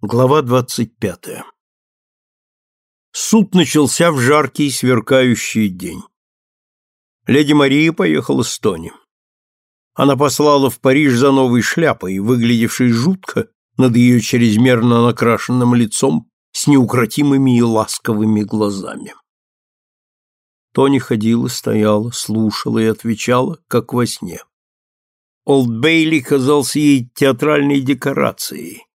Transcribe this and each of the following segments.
Глава двадцать пятая. Суд начался в жаркий сверкающий день. Леди Мария поехала с Тони. Она послала в Париж за новой шляпой, выглядевшей жутко над ее чрезмерно накрашенным лицом с неукротимыми и ласковыми глазами. Тони ходила, стояла, слушала и отвечала, как во сне. Олд Бейли казался ей театральной декорацией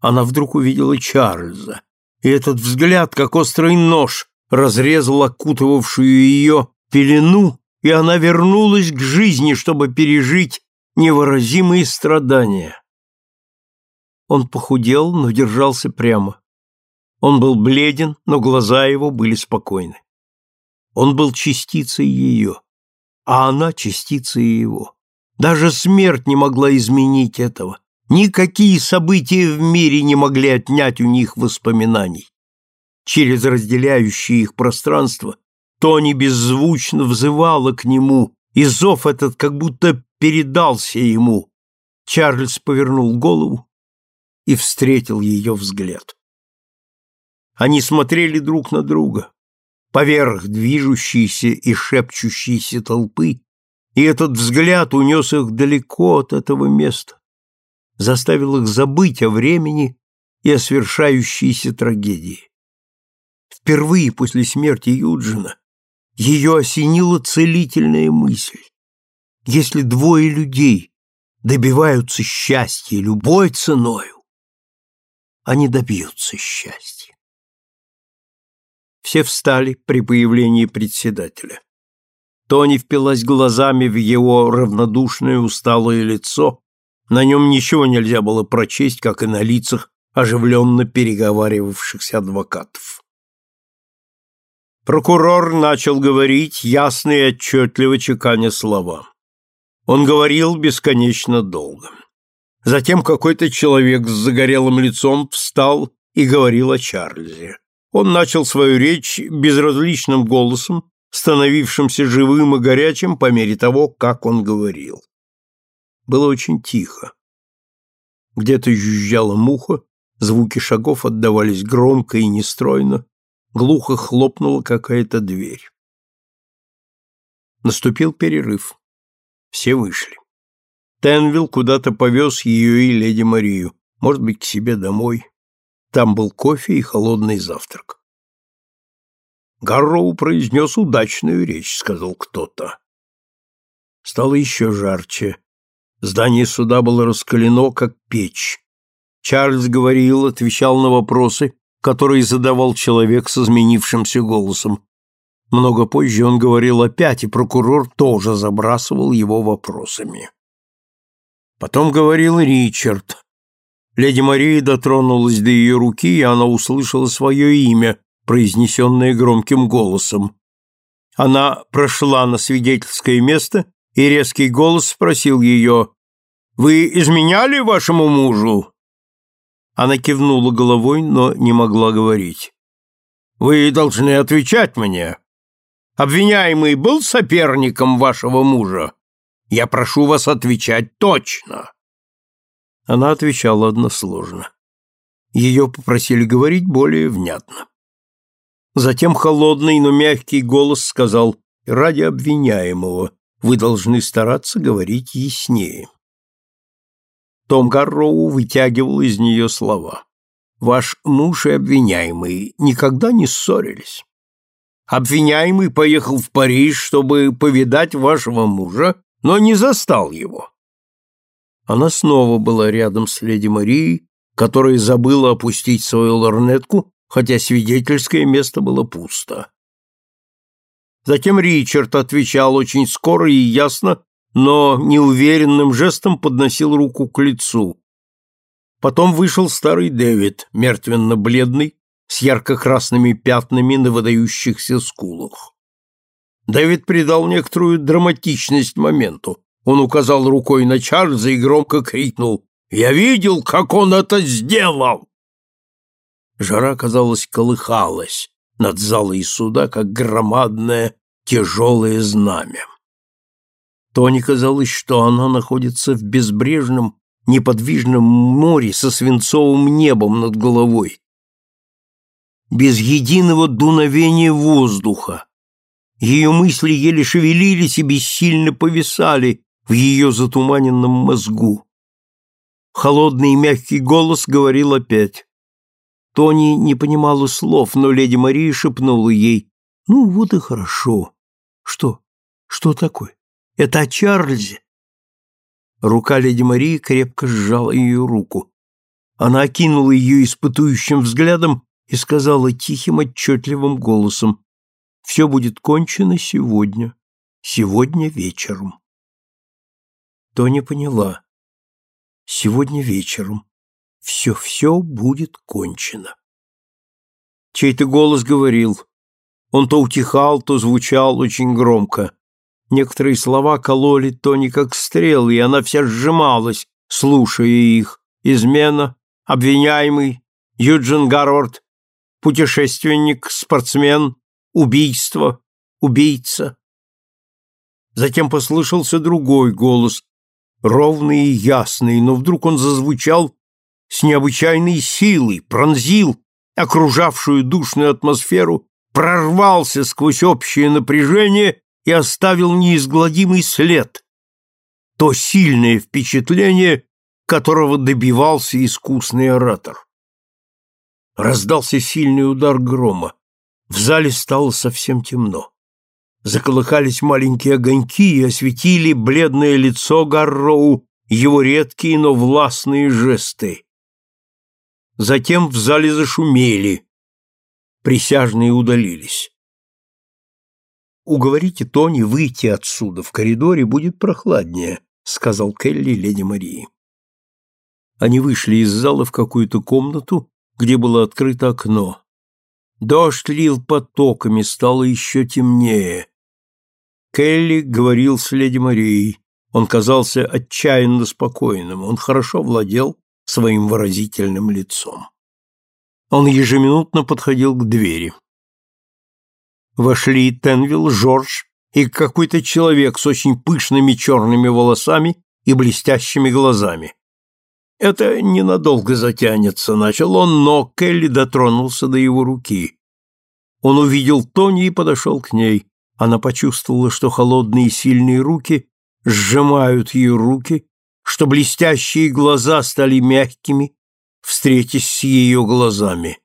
она вдруг увидела Чарльза, и этот взгляд, как острый нож, разрезал окутывавшую ее пелену, и она вернулась к жизни, чтобы пережить невыразимые страдания. Он похудел, но держался прямо. Он был бледен, но глаза его были спокойны. Он был частицей ее, а она частицей его. Даже смерть не могла изменить этого. Никакие события в мире не могли отнять у них воспоминаний. Через разделяющее их пространство Тони беззвучно взывала к нему, и зов этот как будто передался ему. Чарльз повернул голову и встретил ее взгляд. Они смотрели друг на друга, поверх движущейся и шепчущейся толпы, и этот взгляд унес их далеко от этого места заставил их забыть о времени и о свершающейся трагедии. Впервые после смерти Юджина ее осенила целительная мысль. Если двое людей добиваются счастья любой ценою, они добьются счастья. Все встали при появлении председателя. Тони впилась глазами в его равнодушное усталое лицо на нем ничего нельзя было прочесть, как и на лицах оживленно переговаривавшихся адвокатов. Прокурор начал говорить, ясно и отчетливо чеканя слова. Он говорил бесконечно долго. Затем какой-то человек с загорелым лицом встал и говорил о Чарльзе. Он начал свою речь безразличным голосом, становившимся живым и горячим по мере того, как он говорил. Было очень тихо. Где-то жужжала муха, звуки шагов отдавались громко и нестройно, глухо хлопнула какая-то дверь. Наступил перерыв. Все вышли. Тенвилл куда-то повез ее и леди Марию, может быть, к себе домой. Там был кофе и холодный завтрак. Гарроу произнес удачную речь, сказал кто-то. Стало еще жарче. Здание суда было раскалено, как печь. Чарльз говорил, отвечал на вопросы, которые задавал человек с изменившимся голосом. Много позже он говорил опять, и прокурор тоже забрасывал его вопросами. Потом говорил Ричард. Леди Мария дотронулась до ее руки, и она услышала свое имя, произнесенное громким голосом. Она прошла на свидетельское место и резкий голос спросил ее, «Вы изменяли вашему мужу?» Она кивнула головой, но не могла говорить. «Вы должны отвечать мне. Обвиняемый был соперником вашего мужа? Я прошу вас отвечать точно». Она отвечала односложно. Ее попросили говорить более внятно. Затем холодный, но мягкий голос сказал «ради обвиняемого, вы должны стараться говорить яснее. Том Гарроу вытягивал из нее слова. Ваш муж и обвиняемый никогда не ссорились. Обвиняемый поехал в Париж, чтобы повидать вашего мужа, но не застал его. Она снова была рядом с леди Марией, которая забыла опустить свою лорнетку, хотя свидетельское место было пусто. Затем Ричард отвечал очень скоро и ясно, но неуверенным жестом подносил руку к лицу. Потом вышел старый Дэвид, мертвенно-бледный, с ярко-красными пятнами на выдающихся скулах. Дэвид придал некоторую драматичность моменту. Он указал рукой на Чарльза и громко крикнул «Я видел, как он это сделал!» Жара, казалось, колыхалась, над залой суда, как громадное тяжелое знамя. Тони казалось, что она находится в безбрежном, неподвижном море со свинцовым небом над головой. Без единого дуновения воздуха. Ее мысли еле шевелились и бессильно повисали в ее затуманенном мозгу. Холодный и мягкий голос говорил опять. Тони не понимала слов, но леди Мария шепнула ей. «Ну, вот и хорошо. Что? Что такое? Это о Чарльзе?» Рука леди Марии крепко сжала ее руку. Она окинула ее испытующим взглядом и сказала тихим, отчетливым голосом, «Все будет кончено сегодня, сегодня вечером». Тони поняла. «Сегодня вечером все-все будет кончено». Чей-то голос говорил. Он то утихал, то звучал очень громко. Некоторые слова кололи Тони как стрелы, и она вся сжималась, слушая их. Измена, обвиняемый, Юджин Гарвард, путешественник, спортсмен, убийство, убийца. Затем послышался другой голос, ровный и ясный, но вдруг он зазвучал с необычайной силой, пронзил окружавшую душную атмосферу, прорвался сквозь общее напряжение и оставил неизгладимый след, то сильное впечатление, которого добивался искусный оратор. Раздался сильный удар грома. В зале стало совсем темно. Заколыхались маленькие огоньки и осветили бледное лицо Гарроу, его редкие, но властные жесты. Затем в зале зашумели. Присяжные удалились. «Уговорите Тони выйти отсюда, в коридоре будет прохладнее», — сказал Келли леди Марии. Они вышли из зала в какую-то комнату, где было открыто окно. Дождь лил потоками, стало еще темнее. Келли говорил с леди Марией. Он казался отчаянно спокойным, он хорошо владел своим выразительным лицом. Он ежеминутно подходил к двери. Вошли Тенвилл, Жорж и какой-то человек с очень пышными черными волосами и блестящими глазами. «Это ненадолго затянется», — начал он, но Келли дотронулся до его руки. Он увидел Тони и подошел к ней. Она почувствовала, что холодные сильные руки сжимают ее руки, что блестящие глаза стали мягкими, встретясь с ее глазами.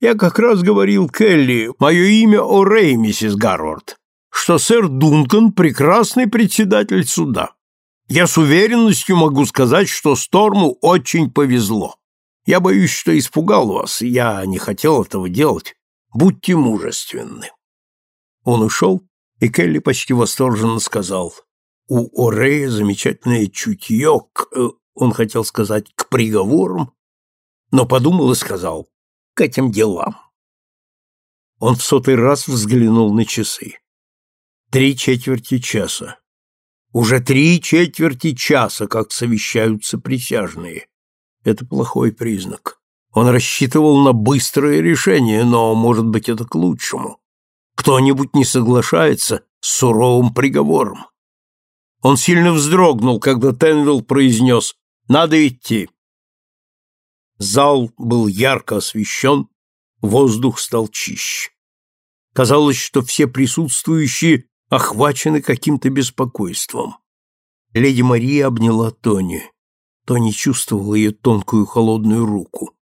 Я как раз говорил Келли, мое имя О'Рей, миссис Гарвард, что сэр Дункан – прекрасный председатель суда. Я с уверенностью могу сказать, что Сторму очень повезло. Я боюсь, что испугал вас, я не хотел этого делать. Будьте мужественны. Он ушел, и Келли почти восторженно сказал, у Орея замечательное чутье к... Э, он хотел сказать к приговорам, но подумал и сказал к этим делам. Он в сотый раз взглянул на часы. Три четверти часа. Уже три четверти часа, как совещаются присяжные. Это плохой признак. Он рассчитывал на быстрое решение, но, может быть, это к лучшему. Кто-нибудь не соглашается с суровым приговором. Он сильно вздрогнул, когда Тенвилл произнес «Надо идти». Зал был ярко освещен, воздух стал чище. Казалось, что все присутствующие охвачены каким-то беспокойством. Леди Мария обняла Тони. Тони чувствовал ее тонкую холодную руку.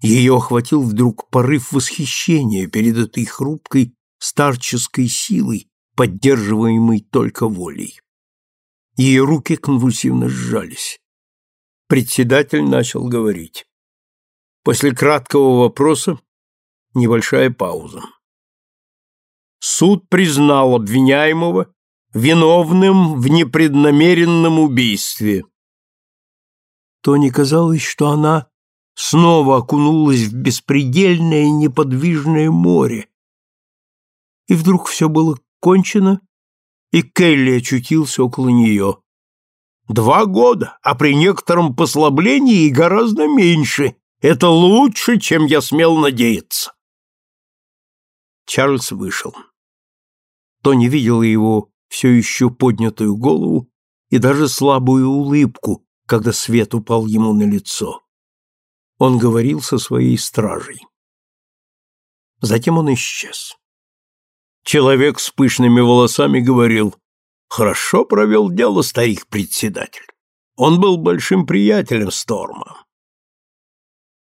Ее охватил вдруг порыв восхищения перед этой хрупкой старческой силой, поддерживаемой только волей. Ее руки конвульсивно сжались. Председатель начал говорить. После краткого вопроса небольшая пауза. Суд признал обвиняемого виновным в непреднамеренном убийстве. Тони казалось, что она снова окунулась в беспредельное неподвижное море. И вдруг все было кончено, и Келли очутился около нее. Два года, а при некотором послаблении и гораздо меньше. Это лучше, чем я смел надеяться. Чарльз вышел. Тони видела его все еще поднятую голову и даже слабую улыбку, когда свет упал ему на лицо. Он говорил со своей стражей. Затем он исчез. Человек с пышными волосами говорил, «Хорошо провел дело старик-председатель. Он был большим приятелем Сторма.